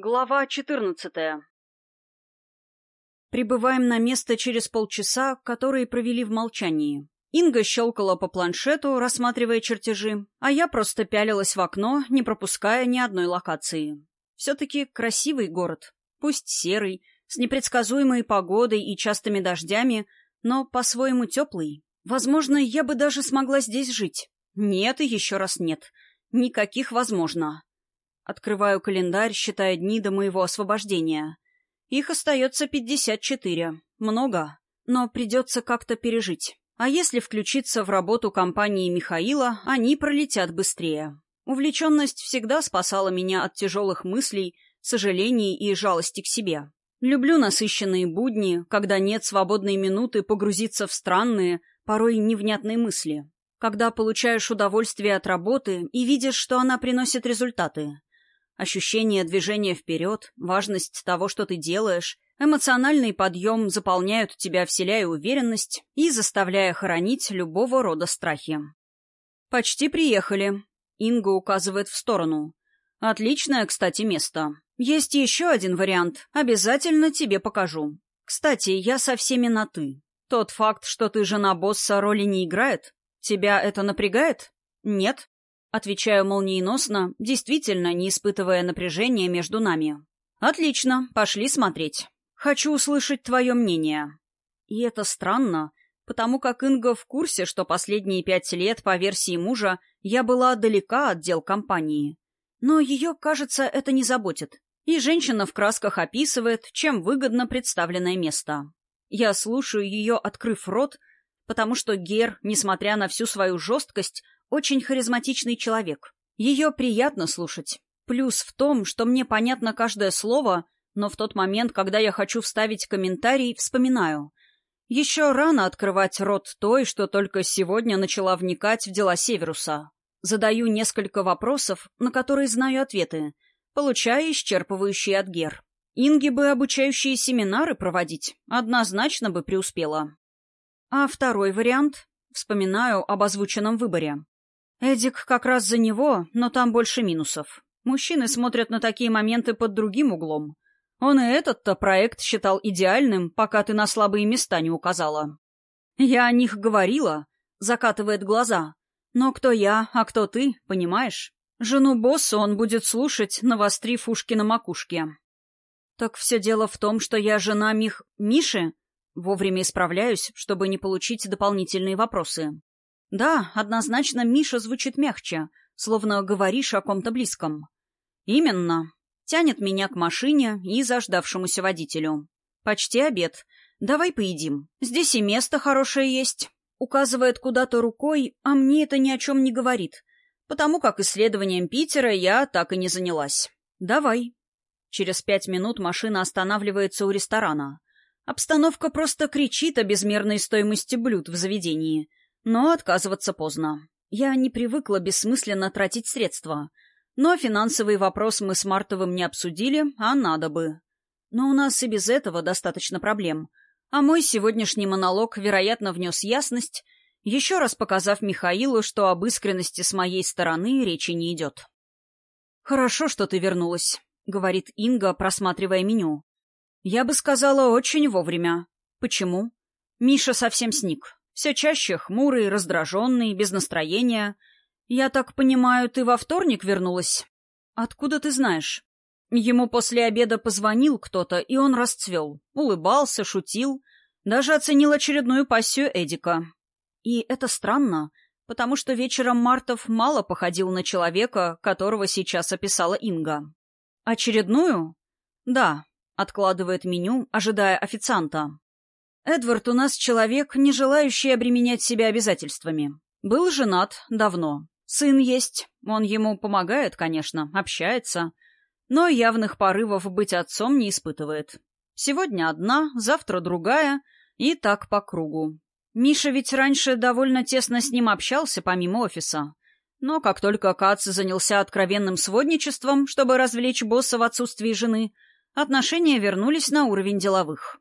Глава 14. Прибываем на место через полчаса, которые провели в молчании. Инга щелкала по планшету, рассматривая чертежи, а я просто пялилась в окно, не пропуская ни одной локации. Все-таки красивый город, пусть серый, с непредсказуемой погодой и частыми дождями, но по-своему теплый. Возможно, я бы даже смогла здесь жить. Нет и еще раз нет. Никаких возможно. Открываю календарь, считая дни до моего освобождения. Их остается пятьдесят четыре. Много. Но придется как-то пережить. А если включиться в работу компании Михаила, они пролетят быстрее. Увлеченность всегда спасала меня от тяжелых мыслей, сожалений и жалости к себе. Люблю насыщенные будни, когда нет свободной минуты погрузиться в странные, порой невнятные мысли. Когда получаешь удовольствие от работы и видишь, что она приносит результаты. Ощущение движения вперед, важность того, что ты делаешь, эмоциональный подъем заполняют тебя, вселяя уверенность и заставляя хоронить любого рода страхи. «Почти приехали», — Инга указывает в сторону. «Отличное, кстати, место. Есть еще один вариант. Обязательно тебе покажу. Кстати, я со всеми на «ты». Тот факт, что ты жена босса, роли не играет? Тебя это напрягает? Нет. Отвечаю молниеносно, действительно не испытывая напряжения между нами. «Отлично, пошли смотреть. Хочу услышать твое мнение». И это странно, потому как Инга в курсе, что последние пять лет, по версии мужа, я была далека от дел компании. Но ее, кажется, это не заботит. И женщина в красках описывает, чем выгодно представленное место. Я слушаю ее, открыв рот, потому что Гер, несмотря на всю свою жесткость, очень харизматичный человек. Ее приятно слушать. Плюс в том, что мне понятно каждое слово, но в тот момент, когда я хочу вставить комментарий, вспоминаю. Еще рано открывать рот той, что только сегодня начала вникать в дела Северуса. Задаю несколько вопросов, на которые знаю ответы, получая исчерпывающие от Гер. Инги бы обучающие семинары проводить, однозначно бы преуспела. А второй вариант? Вспоминаю об озвученном выборе. Эдик как раз за него, но там больше минусов. Мужчины смотрят на такие моменты под другим углом. Он и этот-то проект считал идеальным, пока ты на слабые места не указала. Я о них говорила, закатывает глаза. Но кто я, а кто ты, понимаешь? Жену босса он будет слушать, навострив ушки на макушке. Так все дело в том, что я жена Мих... Миши? Вовремя исправляюсь, чтобы не получить дополнительные вопросы. Да, однозначно Миша звучит мягче, словно говоришь о ком-то близком. Именно. Тянет меня к машине и заждавшемуся водителю. Почти обед. Давай поедим. Здесь и место хорошее есть. Указывает куда-то рукой, а мне это ни о чем не говорит, потому как исследованием Питера я так и не занялась. Давай. Через пять минут машина останавливается у ресторана. Обстановка просто кричит о безмерной стоимости блюд в заведении — но отказываться поздно. Я не привыкла бессмысленно тратить средства. Но финансовый вопрос мы с Мартовым не обсудили, а надо бы. Но у нас и без этого достаточно проблем. А мой сегодняшний монолог, вероятно, внес ясность, еще раз показав Михаилу, что об искренности с моей стороны речи не идет. «Хорошо, что ты вернулась», — говорит Инга, просматривая меню. «Я бы сказала, очень вовремя. Почему?» Миша совсем сник. Все чаще хмурый, раздраженный, без настроения. «Я так понимаю, ты во вторник вернулась?» «Откуда ты знаешь?» Ему после обеда позвонил кто-то, и он расцвел. Улыбался, шутил. Даже оценил очередную пассию Эдика. И это странно, потому что вечером Мартов мало походил на человека, которого сейчас описала Инга. «Очередную?» «Да», — откладывает меню, ожидая официанта. Эдвард у нас человек, не желающий обременять себя обязательствами. Был женат давно. Сын есть. Он ему помогает, конечно, общается. Но явных порывов быть отцом не испытывает. Сегодня одна, завтра другая, и так по кругу. Миша ведь раньше довольно тесно с ним общался помимо офиса. Но как только Кац занялся откровенным сводничеством, чтобы развлечь босса в отсутствии жены, отношения вернулись на уровень деловых.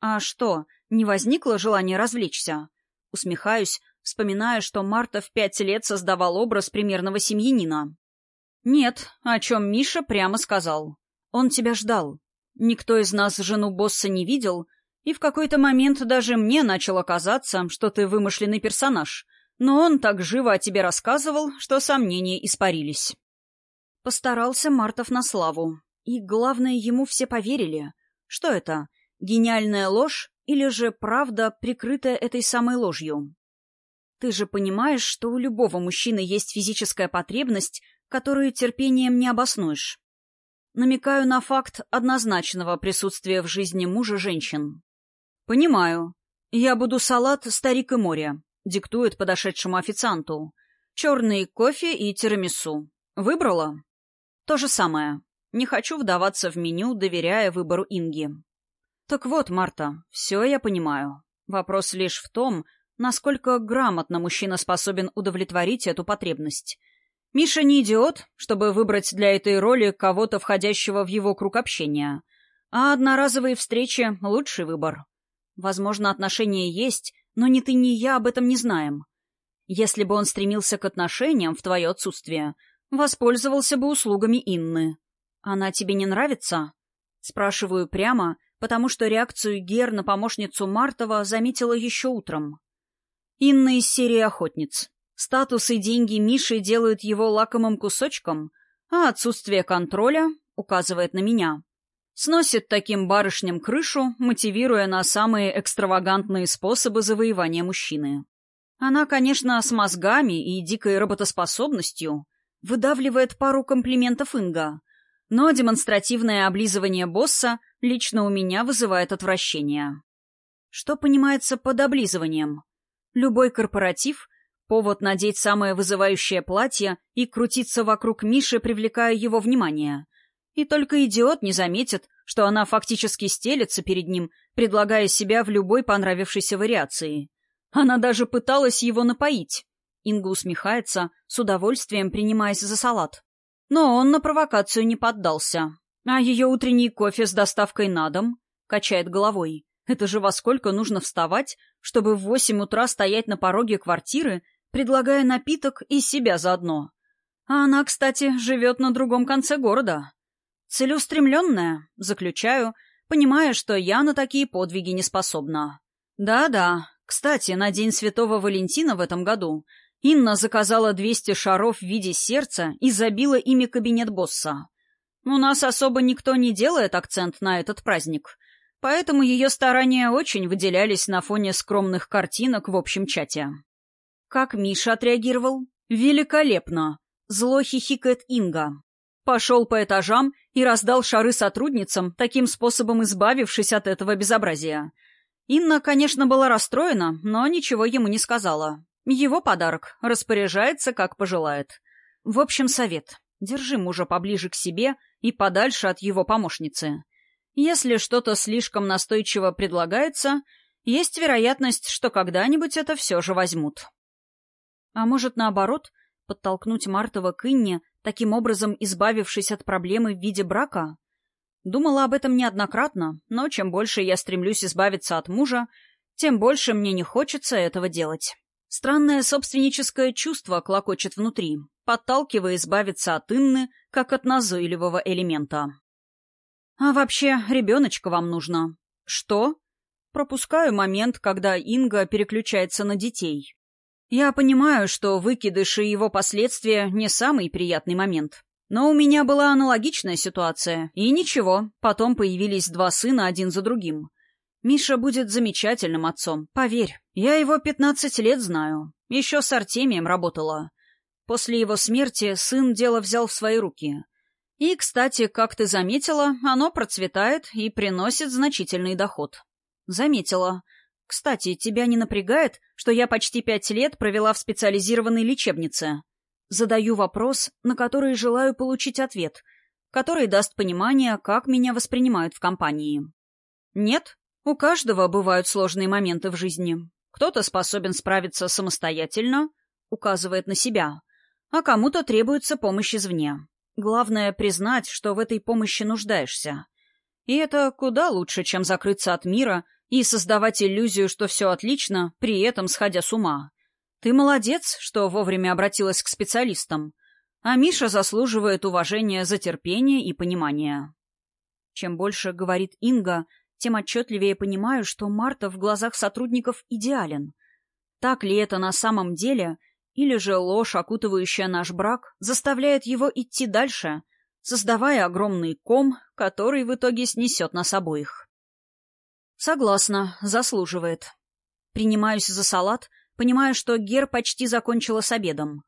А что, не возникло желания развлечься. Усмехаюсь, вспоминая, что Марта в пять лет создавал образ примерного семьянина. Нет, о чем Миша прямо сказал. Он тебя ждал. Никто из нас жену босса не видел, и в какой-то момент даже мне начало казаться, что ты вымышленный персонаж. Но он так живо о тебе рассказывал, что сомнения испарились. Постарался Мартов на славу. И, главное, ему все поверили. Что это? Гениальная ложь или же правда, прикрытая этой самой ложью? Ты же понимаешь, что у любого мужчины есть физическая потребность, которую терпением не обоснуешь. Намекаю на факт однозначного присутствия в жизни мужа женщин. «Понимаю. Я буду салат «Старик и море», — диктует подошедшему официанту. «Черный кофе и тирамису. Выбрала?» «То же самое. Не хочу вдаваться в меню, доверяя выбору Инги». «Так вот, Марта, все я понимаю. Вопрос лишь в том, насколько грамотно мужчина способен удовлетворить эту потребность. Миша не идиот, чтобы выбрать для этой роли кого-то, входящего в его круг общения. А одноразовые встречи — лучший выбор. Возможно, отношения есть, но ни ты, ни я об этом не знаем. Если бы он стремился к отношениям в твое отсутствие, воспользовался бы услугами Инны. Она тебе не нравится? Спрашиваю прямо, потому что реакцию Гер на помощницу Мартова заметила еще утром. Инна из серии «Охотниц». Статус и деньги Миши делают его лакомым кусочком, а отсутствие контроля указывает на меня. Сносит таким барышням крышу, мотивируя на самые экстравагантные способы завоевания мужчины. Она, конечно, с мозгами и дикой работоспособностью выдавливает пару комплиментов Инга, но демонстративное облизывание босса лично у меня вызывает отвращение. Что понимается под облизыванием? Любой корпоратив — повод надеть самое вызывающее платье и крутиться вокруг Миши, привлекая его внимание. И только идиот не заметит, что она фактически стелется перед ним, предлагая себя в любой понравившейся вариации. Она даже пыталась его напоить. Инга усмехается, с удовольствием принимаясь за салат. Но он на провокацию не поддался. А ее утренний кофе с доставкой на дом качает головой. Это же во сколько нужно вставать, чтобы в восемь утра стоять на пороге квартиры, предлагая напиток и себя заодно. А она, кстати, живет на другом конце города. Целеустремленная, заключаю, понимая, что я на такие подвиги не способна. Да-да, кстати, на День Святого Валентина в этом году Инна заказала 200 шаров в виде сердца и забила ими кабинет босса. У нас особо никто не делает акцент на этот праздник — Поэтому ее старания очень выделялись на фоне скромных картинок в общем чате. Как Миша отреагировал? Великолепно. Зло хихикает Инга. Пошел по этажам и раздал шары сотрудницам, таким способом избавившись от этого безобразия. Инна, конечно, была расстроена, но ничего ему не сказала. Его подарок. Распоряжается, как пожелает. В общем, совет. Держи мужа поближе к себе и подальше от его помощницы. Если что-то слишком настойчиво предлагается, есть вероятность, что когда-нибудь это все же возьмут. А может, наоборот, подтолкнуть Мартова к Инне, таким образом избавившись от проблемы в виде брака? Думала об этом неоднократно, но чем больше я стремлюсь избавиться от мужа, тем больше мне не хочется этого делать. Странное собственническое чувство клокочет внутри, подталкивая избавиться от Инны, как от назойливого элемента. «А вообще, ребеночка вам нужно». «Что?» Пропускаю момент, когда Инга переключается на детей. Я понимаю, что выкидыш и его последствия не самый приятный момент. Но у меня была аналогичная ситуация, и ничего, потом появились два сына один за другим. Миша будет замечательным отцом, поверь. Я его пятнадцать лет знаю. Еще с Артемием работала. После его смерти сын дело взял в свои руки. И, кстати, как ты заметила, оно процветает и приносит значительный доход. Заметила. Кстати, тебя не напрягает, что я почти пять лет провела в специализированной лечебнице? Задаю вопрос, на который желаю получить ответ, который даст понимание, как меня воспринимают в компании. Нет, у каждого бывают сложные моменты в жизни. Кто-то способен справиться самостоятельно, указывает на себя, а кому-то требуется помощь извне. Главное — признать, что в этой помощи нуждаешься. И это куда лучше, чем закрыться от мира и создавать иллюзию, что все отлично, при этом сходя с ума. Ты молодец, что вовремя обратилась к специалистам. А Миша заслуживает уважения за терпение и понимание. Чем больше говорит Инга, тем отчетливее понимаю, что Марта в глазах сотрудников идеален. Так ли это на самом деле, или же ложь, окутывающая наш брак, заставляет его идти дальше, создавая огромный ком, который в итоге снесет нас обоих? Согласна, заслуживает. Принимаюсь за салат, понимая, что Гер почти закончила с обедом.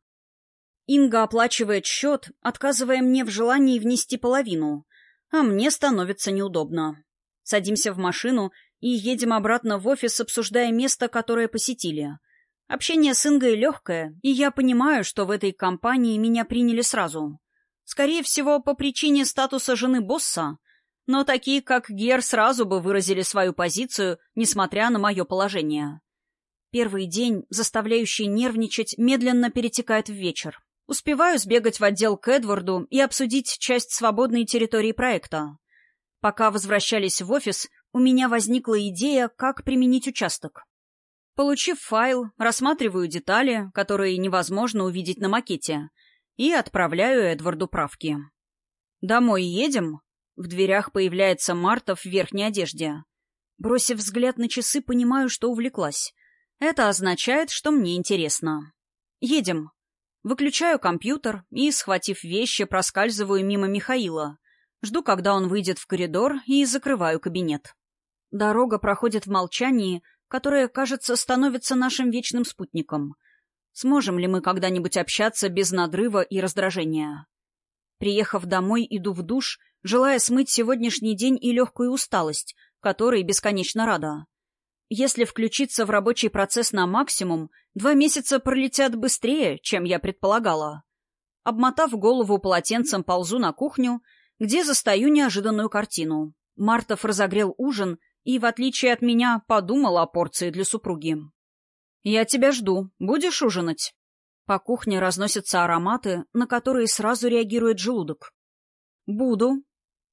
Инга оплачивает счет, отказывая мне в желании внести половину, а мне становится неудобно. Садимся в машину и едем обратно в офис, обсуждая место, которое посетили. Общение с Ингой легкое, и я понимаю, что в этой компании меня приняли сразу. Скорее всего, по причине статуса жены босса, но такие, как Гер, сразу бы выразили свою позицию, несмотря на мое положение. Первый день, заставляющий нервничать, медленно перетекает в вечер. Успеваю сбегать в отдел к Эдварду и обсудить часть свободной территории проекта. Пока возвращались в офис, у меня возникла идея, как применить участок. Получив файл, рассматриваю детали, которые невозможно увидеть на макете, и отправляю Эдварду правки. «Домой едем?» В дверях появляется Марта в верхней одежде. Бросив взгляд на часы, понимаю, что увлеклась. Это означает, что мне интересно. «Едем». Выключаю компьютер и, схватив вещи, проскальзываю мимо Михаила. Жду, когда он выйдет в коридор, и закрываю кабинет. Дорога проходит в молчании, которое, кажется, становится нашим вечным спутником. Сможем ли мы когда-нибудь общаться без надрыва и раздражения? Приехав домой, иду в душ, желая смыть сегодняшний день и легкую усталость, которой бесконечно рада. Если включиться в рабочий процесс на максимум, два месяца пролетят быстрее, чем я предполагала. Обмотав голову полотенцем, ползу на кухню где застаю неожиданную картину. Мартов разогрел ужин и, в отличие от меня, подумал о порции для супруги. «Я тебя жду. Будешь ужинать?» По кухне разносятся ароматы, на которые сразу реагирует желудок. «Буду».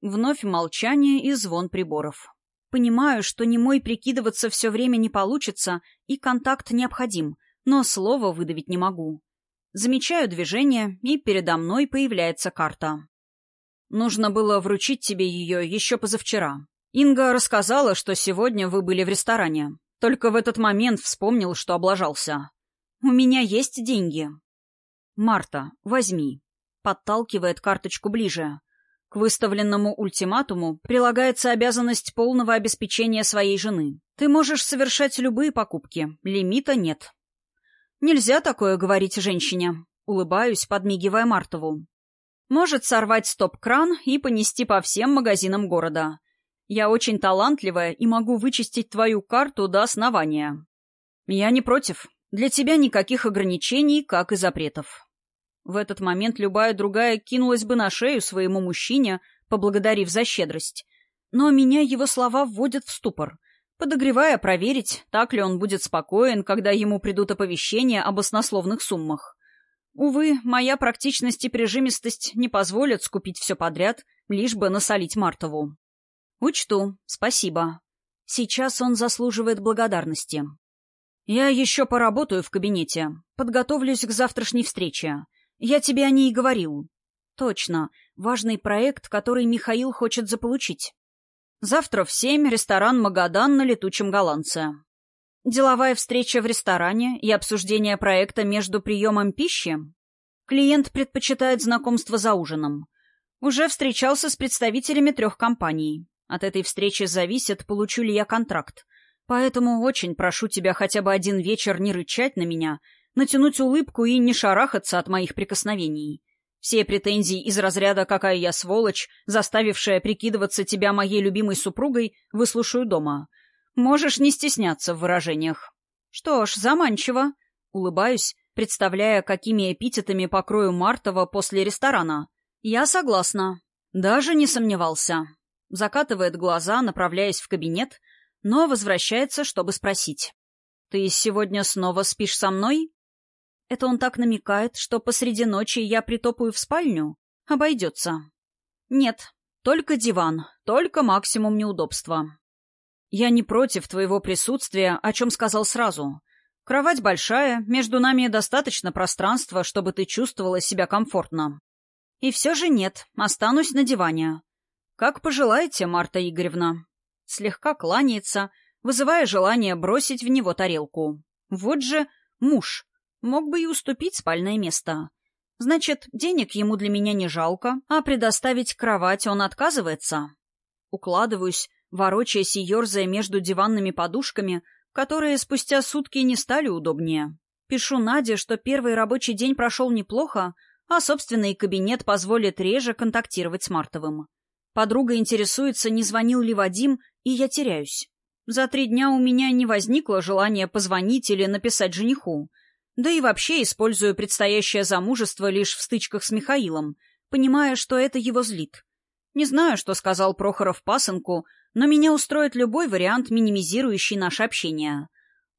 Вновь молчание и звон приборов. Понимаю, что не мой прикидываться все время не получится, и контакт необходим, но слова выдавить не могу. Замечаю движение, и передо мной появляется карта. Нужно было вручить тебе ее еще позавчера. Инга рассказала, что сегодня вы были в ресторане. Только в этот момент вспомнил, что облажался. У меня есть деньги. Марта, возьми. Подталкивает карточку ближе. К выставленному ультиматуму прилагается обязанность полного обеспечения своей жены. Ты можешь совершать любые покупки, лимита нет. Нельзя такое говорить женщине. Улыбаюсь, подмигивая Мартову. Может сорвать стоп-кран и понести по всем магазинам города. Я очень талантливая и могу вычистить твою карту до основания. Я не против. Для тебя никаких ограничений, как и запретов. В этот момент любая другая кинулась бы на шею своему мужчине, поблагодарив за щедрость. Но меня его слова вводят в ступор, подогревая проверить, так ли он будет спокоен, когда ему придут оповещения об оснословных суммах. Увы, моя практичность и прижимистость не позволят скупить все подряд, лишь бы насолить Мартову. Учту, спасибо. Сейчас он заслуживает благодарности. Я еще поработаю в кабинете, подготовлюсь к завтрашней встрече. Я тебе о ней говорил. Точно, важный проект, который Михаил хочет заполучить. Завтра в семь ресторан «Магадан» на летучем голландце. Деловая встреча в ресторане и обсуждение проекта между приемом пищи? Клиент предпочитает знакомство за ужином. Уже встречался с представителями трех компаний. От этой встречи зависит, получу ли я контракт. Поэтому очень прошу тебя хотя бы один вечер не рычать на меня, натянуть улыбку и не шарахаться от моих прикосновений. Все претензии из разряда «какая я сволочь», заставившая прикидываться тебя моей любимой супругой, выслушаю дома — Можешь не стесняться в выражениях. Что ж, заманчиво. Улыбаюсь, представляя, какими эпитетами покрою Мартова после ресторана. Я согласна. Даже не сомневался. Закатывает глаза, направляясь в кабинет, но возвращается, чтобы спросить. «Ты сегодня снова спишь со мной?» Это он так намекает, что посреди ночи я притопаю в спальню? Обойдется. Нет, только диван, только максимум неудобства. «Я не против твоего присутствия, о чем сказал сразу. Кровать большая, между нами достаточно пространства, чтобы ты чувствовала себя комфортно. И все же нет, останусь на диване. «Как пожелаете, Марта Игоревна». Слегка кланяется, вызывая желание бросить в него тарелку. Вот же муж. Мог бы и уступить спальное место. Значит, денег ему для меня не жалко, а предоставить кровать он отказывается. Укладываюсь, ворочаясь и ерзая между диванными подушками, которые спустя сутки не стали удобнее. Пишу Наде, что первый рабочий день прошел неплохо, а собственный кабинет позволит реже контактировать с Мартовым. Подруга интересуется, не звонил ли Вадим, и я теряюсь. За три дня у меня не возникло желания позвонить или написать жениху. Да и вообще использую предстоящее замужество лишь в стычках с Михаилом, понимая, что это его злит. Не знаю, что сказал Прохоров пасынку, но меня устроит любой вариант, минимизирующий наше общение.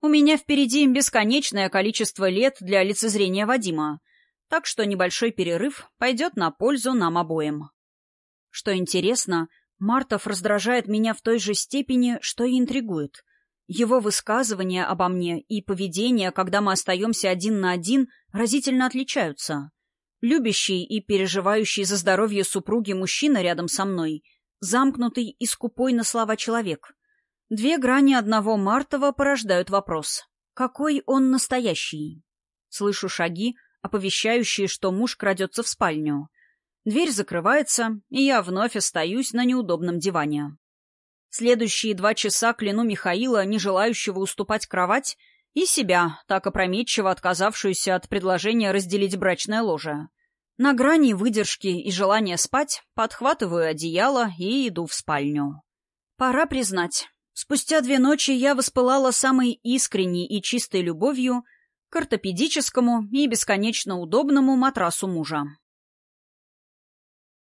У меня впереди бесконечное количество лет для лицезрения Вадима, так что небольшой перерыв пойдет на пользу нам обоим. Что интересно, Мартов раздражает меня в той же степени, что и интригует. Его высказывания обо мне и поведение, когда мы остаемся один на один, разительно отличаются. Любящий и переживающий за здоровье супруги мужчина рядом со мной, замкнутый и скупой на слова человек. Две грани одного Мартова порождают вопрос. Какой он настоящий? Слышу шаги, оповещающие, что муж крадется в спальню. Дверь закрывается, и я вновь остаюсь на неудобном диване. Следующие два часа кляну Михаила, не желающего уступать кровать, и себя, так опрометчиво отказавшуюся от предложения разделить брачное ложе. На грани выдержки и желания спать подхватываю одеяло и иду в спальню. Пора признать, спустя две ночи я воспылала самой искренней и чистой любовью к ортопедическому и бесконечно удобному матрасу мужа.